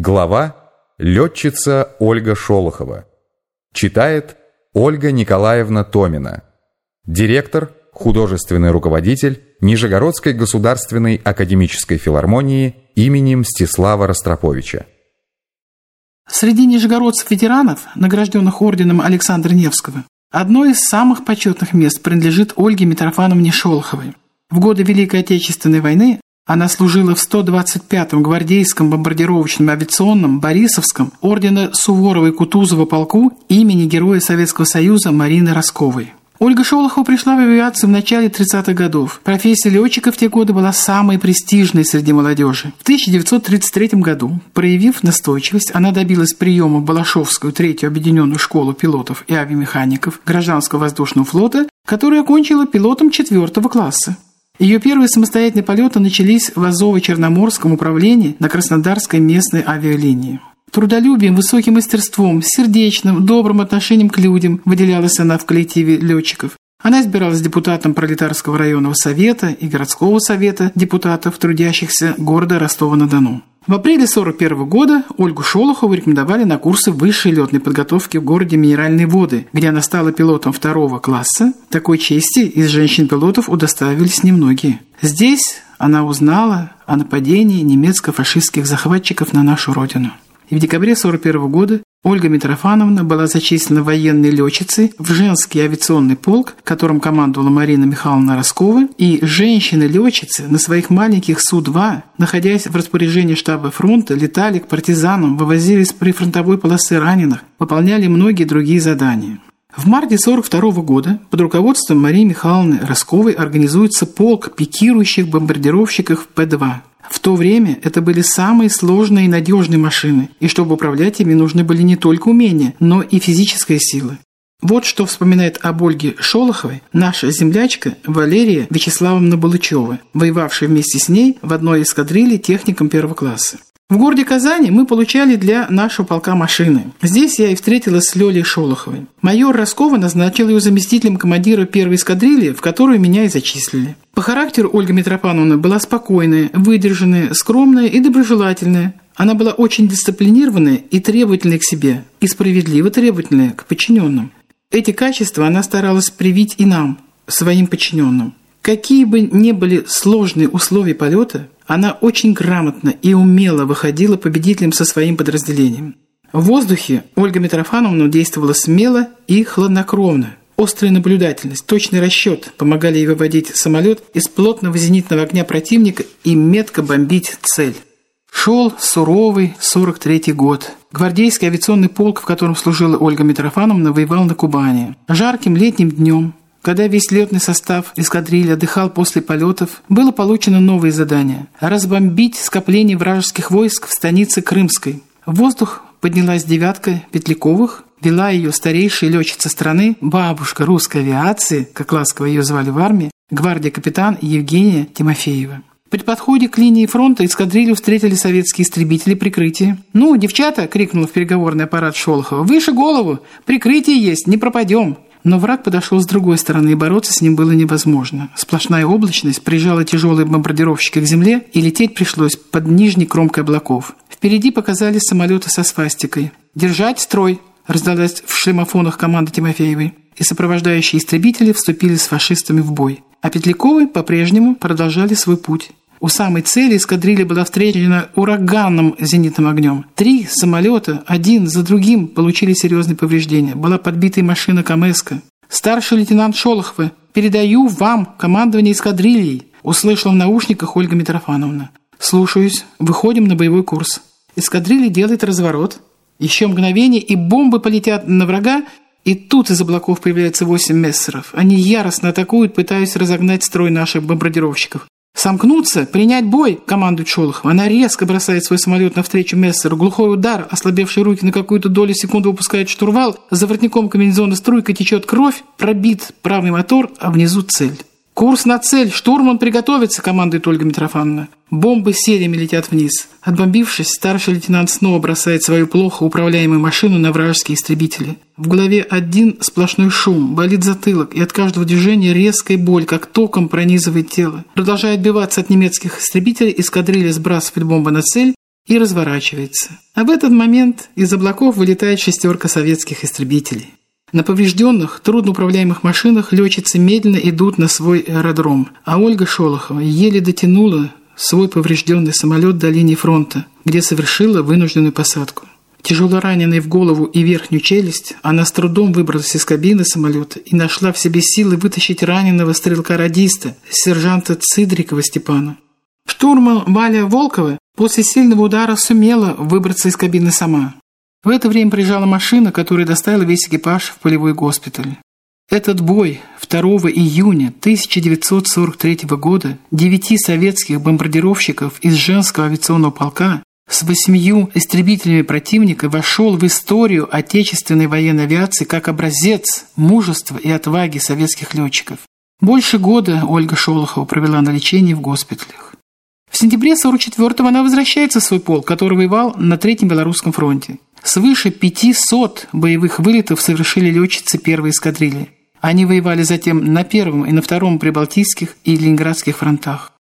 Глава «Летчица Ольга Шолохова». Читает Ольга Николаевна Томина. Директор, художественный руководитель Нижегородской государственной академической филармонии имени Мстислава Ростроповича. Среди нижегородцев-ветеранов, награжденных орденом Александра Невского, одно из самых почетных мест принадлежит Ольге Митрофановне Шолоховой. В годы Великой Отечественной войны она служила в 125-м гвардейском бомбардировочном авиационном Борисовском ордена Суворова и Кутузова полку имени Героя Советского Союза Марины Росковой. Ольга Шолохова пришла в авиацию в начале 30-х годов. Профессия летчика в те годы была самой престижной среди молодежи. В 1933 году, проявив настойчивость, она добилась приема в Балашовскую третью объединенную школу пилотов и авиамехаников Гражданского воздушного флота, которую окончила пилотом четвертого класса. Ее первые самостоятельные полеты начались в Азово-Черноморском управлении на Краснодарской местной авиалинии. Трудолюбием, высоким мастерством, сердечным, добрым отношением к людям выделялась она в коллективе летчиков. Она избиралась депутатом Пролетарского районного совета и городского совета депутатов, трудящихся города Ростова-на-Дону. В апреле 1941 года Ольгу Шолохову рекомендовали на курсы высшей летной подготовки в городе Минеральные воды, где она стала пилотом второго класса. Такой чести из женщин-пилотов удоставились немногие. Здесь она узнала о нападении немецко-фашистских захватчиков на нашу родину. И в декабре 1941 года Ольга Митрофановна была зачислена военной летчицей в женский авиационный полк, которым командовала Марина Михайловна Роскова, и женщины-летчицы на своих маленьких Су-2, находясь в распоряжении штаба фронта, летали к партизанам, вывозили с прифронтовой полосы раненых, выполняли многие другие задания. В марте 1942 года под руководством Марии Михайловны Росковой организуется полк пикирующих бомбардировщиков П-2. В то время это были самые сложные и надежные машины, и чтобы управлять ими нужны были не только умения, но и физическая сила. Вот что вспоминает об Ольге Шолоховой наша землячка Валерия Вячеславовна Балычева, воевавшая вместе с ней в одной эскадрилье техником первого класса. В городе Казани мы получали для нашего полка машины. Здесь я и встретилась с Лёлей Шолоховой. Майор Роскова назначил ее заместителем командира первой эскадрильи, в которую меня и зачислили. По характеру Ольга Митрофановна была спокойная, выдержанная, скромная и доброжелательная. Она была очень дисциплинированная и требовательная к себе, и справедливо требовательная к подчиненным. Эти качества она старалась привить и нам, своим подчиненным. Какие бы ни были сложные условия полета, она очень грамотно и умело выходила победителем со своим подразделением. В воздухе Ольга Митрофановна действовала смело и хладнокровно. Острая наблюдательность, точный расчет помогали ей выводить самолет из плотного зенитного огня противника и метко бомбить цель. Шел суровый 43-й год. Гвардейский авиационный полк, в котором служила Ольга Митрофановна, воевал на Кубани. Жарким летним днем когда весь летный состав эскадрильи отдыхал после полетов, было получено новое задание – разбомбить скопление вражеских войск в станице Крымской. В воздух поднялась девятка Петляковых, вела ее старейшая летчица страны, бабушка русской авиации, как ласково ее звали в армии, гвардия-капитан Евгения Тимофеева. При подходе к линии фронта эскадрилью встретили советские истребители прикрытия. «Ну, девчата!» – крикнул в переговорный аппарат Шолохова. «Выше голову! Прикрытие есть! Не пропадем!» Но враг подошел с другой стороны, и бороться с ним было невозможно. Сплошная облачность прижала тяжелые бомбардировщики к земле, и лететь пришлось под нижней кромкой облаков. Впереди показались самолеты со свастикой. «Держать строй!» – раздалась в шлемофонах команды Тимофеевой. И сопровождающие истребители вступили с фашистами в бой. А Петляковы по-прежнему продолжали свой путь. У самой цели эскадрилья была встречена ураганным зенитным огнем. Три самолета, один за другим, получили серьезные повреждения. Была подбита и машина Камеска. «Старший лейтенант Шолохова, передаю вам командование эскадрильей», услышала в наушниках Ольга Митрофановна. «Слушаюсь. Выходим на боевой курс». Эскадрилья делает разворот. Еще мгновение, и бомбы полетят на врага, и тут из облаков появляется восемь мессеров. Они яростно атакуют, пытаясь разогнать строй наших бомбардировщиков. «Сомкнуться! Принять бой!» – командует Шолохов. Она резко бросает свой самолет навстречу Мессеру. Глухой удар, ослабевшие руки на какую-то долю секунды выпускает штурвал. За воротником комбинезона струйка течет кровь. Пробит правый мотор, а внизу цель. «Курс на цель! Штурман приготовится!» – командует Ольга Митрофановна. Бомбы сериями летят вниз. Отбомбившись, старший лейтенант снова бросает свою плохо управляемую машину на вражеские истребители. В голове один сплошной шум, болит затылок, и от каждого движения резкая боль, как током пронизывает тело. Продолжая отбиваться от немецких истребителей, эскадрилья сбрасывает бомбы на цель, и разворачивается. А в этот момент из облаков вылетает шестерка советских истребителей. На поврежденных, трудноуправляемых машинах летчицы медленно идут на свой аэродром, а Ольга Шолохова еле дотянула свой поврежденный самолет до линии фронта, где совершила вынужденную посадку. Тяжело раненой в голову и верхнюю челюсть, она с трудом выбралась из кабины самолета и нашла в себе силы вытащить раненого стрелка-радиста, сержанта Цидрикова Степана. Штурман Валя Волкова после сильного удара сумела выбраться из кабины сама. В это время приезжала машина, которая доставила весь экипаж в полевой госпиталь. Этот бой 2 июня 1943 года девяти советских бомбардировщиков из женского авиационного полка с восьмию истребителями противника вошел в историю отечественной военной авиации как образец мужества и отваги советских летчиков. Больше года Ольга Шолохова провела на лечении в госпиталях. В сентябре 1944-го она возвращается в свой полк, который воевал на Третьем Белорусском фронте. Свыше 500 боевых вылетов совершили летчицы первой эскадрильи. Они воевали затем на Первом и на Втором Прибалтийских и Ленинградских фронтах.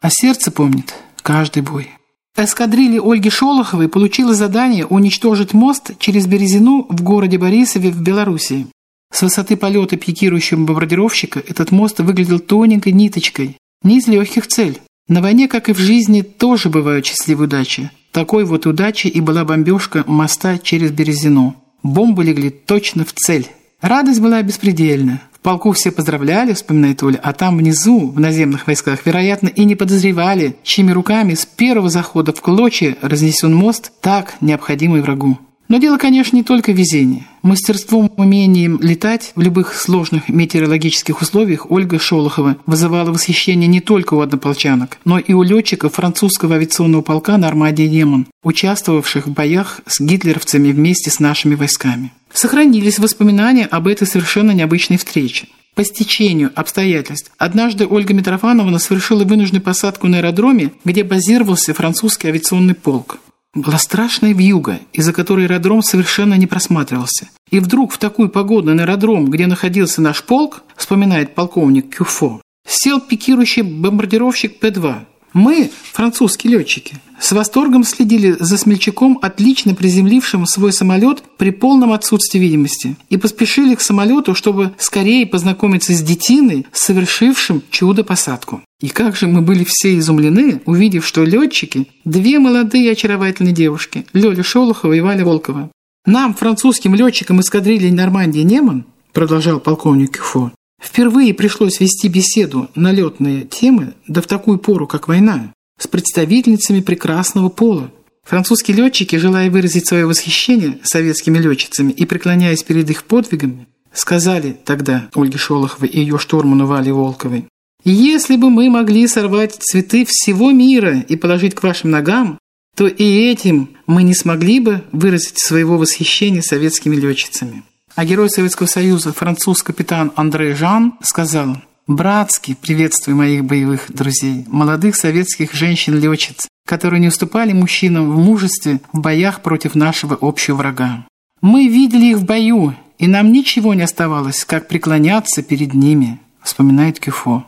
А сердце помнит каждый бой. Эскадрилья Ольги Шолоховой получила задание уничтожить мост через Березину в городе Борисове в Белоруссии. С высоты полета пикирующего бомбардировщика этот мост выглядел тоненькой ниточкой. Не из легких цель. На войне, как и в жизни, тоже бывают счастливые удачи. Такой вот удачей и была бомбежка моста через Березину. Бомбы легли точно в цель. Радость была беспредельна. В полку все поздравляли, вспоминает Оля, а там внизу, в наземных войсках, вероятно, и не подозревали, чьими руками с первого захода в клочья разнесен мост, так необходимый врагу. Но дело, конечно, не только в везении. Мастерством, умением летать в любых сложных метеорологических условиях Ольга Шолохова вызывала восхищение не только у однополчанок, но и у летчиков французского авиационного полка на Армаде Демон, участвовавших в боях с гитлеровцами вместе с нашими войсками. Сохранились воспоминания об этой совершенно необычной встрече. По стечению обстоятельств однажды Ольга Митрофановна совершила вынужденную посадку на аэродроме, где базировался французский авиационный полк. Была страшная вьюга, из-за которой аэродром совершенно не просматривался. И вдруг в такую погоду на аэродром, где находился наш полк, вспоминает полковник Кюфо, сел пикирующий бомбардировщик П-2. Мы, французские летчики, с восторгом следили за смельчаком, отлично приземлившим свой самолет при полном отсутствии видимости, и поспешили к самолету, чтобы скорее познакомиться с детиной, совершившим чудо-посадку. И как же мы были все изумлены, увидев, что летчики – две молодые очаровательные девушки – Лёля Шолохова и Валя Волкова. Нам, французским летчикам эскадрильи Нормандии Неман, продолжал полковник Кюфо, впервые пришлось вести беседу на летные темы, да в такую пору, как война, с представительницами прекрасного пола. Французские летчики, желая выразить свое восхищение советскими летчицами и преклоняясь перед их подвигами, сказали тогда Ольге Шолоховой и ее штурману Вале Волковой, если бы мы могли сорвать цветы всего мира и положить к вашим ногам, то и этим мы не смогли бы выразить своего восхищения советскими летчицами. А герой Советского Союза, француз капитан Андре Жан, сказал «Братски приветствую моих боевых друзей, молодых советских женщин-летчиц, которые не уступали мужчинам в мужестве в боях против нашего общего врага. Мы видели их в бою, и нам ничего не оставалось, как преклоняться перед ними», вспоминает Кюфо.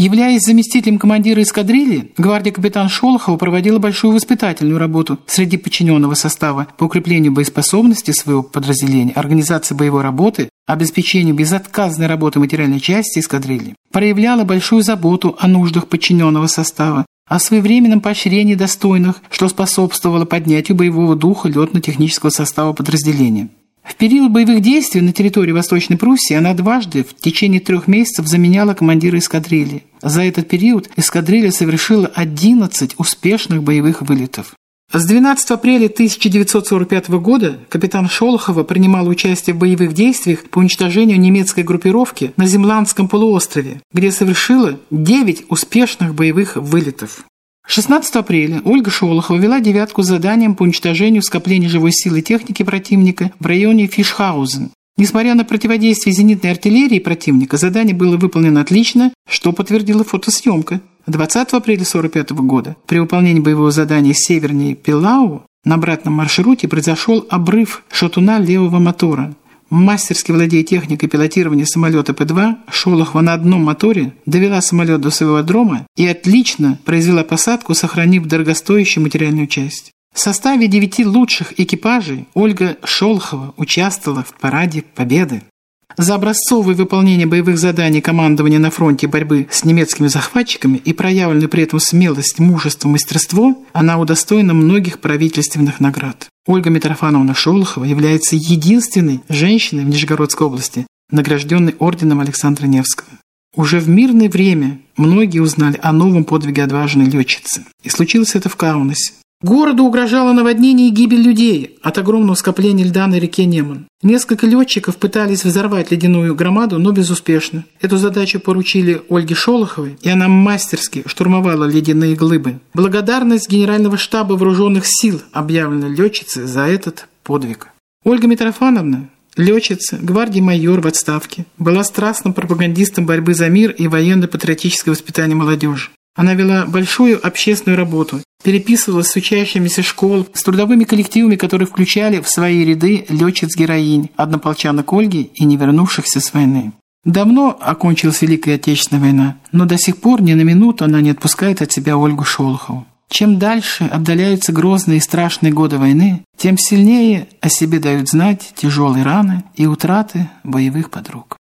Являясь заместителем командира эскадрильи, гвардия капитан Шолохова проводила большую воспитательную работу среди подчиненного состава по укреплению боеспособности своего подразделения, организации боевой работы, обеспечению безотказной работы материальной части эскадрильи. Проявляла большую заботу о нуждах подчиненного состава, о своевременном поощрении достойных, что способствовало поднятию боевого духа летно-технического состава подразделения. В период боевых действий на территории Восточной Пруссии она дважды в течение трех месяцев заменяла командира эскадрильи. За этот период эскадрилья совершила 11 успешных боевых вылетов. С 12 апреля 1945 года капитан Шолохова принимала участие в боевых действиях по уничтожению немецкой группировки на Земландском полуострове, где совершила 9 успешных боевых вылетов. 16 апреля Ольга Шолохова вела девятку с заданием по уничтожению скопления живой силы техники противника в районе Фишхаузен. Несмотря на противодействие зенитной артиллерии противника, задание было выполнено отлично, что подтвердила фотосъемка. 20 апреля 1945 года при выполнении боевого задания севернее Пилау на обратном маршруте произошел обрыв шатуна левого мотора мастерски владея техникой пилотирования самолета П-2, Шолохова на одном моторе довела самолет до своего дрома и отлично произвела посадку, сохранив дорогостоящую материальную часть. В составе девяти лучших экипажей Ольга Шолохова участвовала в параде Победы. За образцовое выполнение боевых заданий командования на фронте борьбы с немецкими захватчиками и проявленную при этом смелость, мужество, мастерство она удостоена многих правительственных наград. Ольга Митрофановна Шолохова является единственной женщиной в Нижегородской области, награжденной орденом Александра Невского. Уже в мирное время многие узнали о новом подвиге отважной летчицы. И случилось это в Каунасе. Городу угрожало наводнение и гибель людей от огромного скопления льда на реке Неман. Несколько летчиков пытались взорвать ледяную громаду, но безуспешно. Эту задачу поручили Ольге Шолоховой, и она мастерски штурмовала ледяные глыбы. Благодарность Генерального штаба вооруженных сил объявлена летчице за этот подвиг. Ольга Митрофановна, летчица, гвардии майор в отставке, была страстным пропагандистом борьбы за мир и военно-патриотическое воспитание молодежи. Она вела большую общественную работу, переписывалась с учащимися школ, с трудовыми коллективами, которые включали в свои ряды летчиц-героинь, однополчанок Ольги и не вернувшихся с войны. Давно окончилась Великая Отечественная война, но до сих пор ни на минуту она не отпускает от себя Ольгу Шолохову. Чем дальше отдаляются грозные и страшные годы войны, тем сильнее о себе дают знать тяжелые раны и утраты боевых подруг.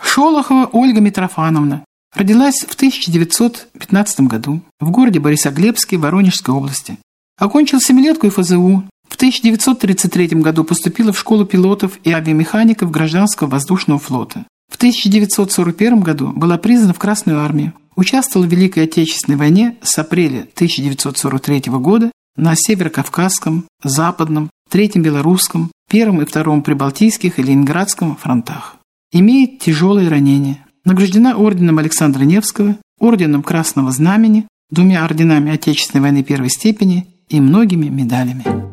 Шолохова Ольга Митрофановна Родилась в 1915 году в городе Борисоглебске Воронежской области. Окончила семилетку ФЗУ. В 1933 году поступила в школу пилотов и авиамехаников Гражданского воздушного флота. В 1941 году была призвана в Красную армию. Участвовала в Великой Отечественной войне с апреля 1943 года на Северо-Кавказском, Западном, Третьем Белорусском, Первом и Втором Прибалтийских и Ленинградском фронтах. Имеет тяжелые ранения. Награждена орденом Александра Невского, орденом Красного Знамени, двумя орденами Отечественной войны первой степени и многими медалями.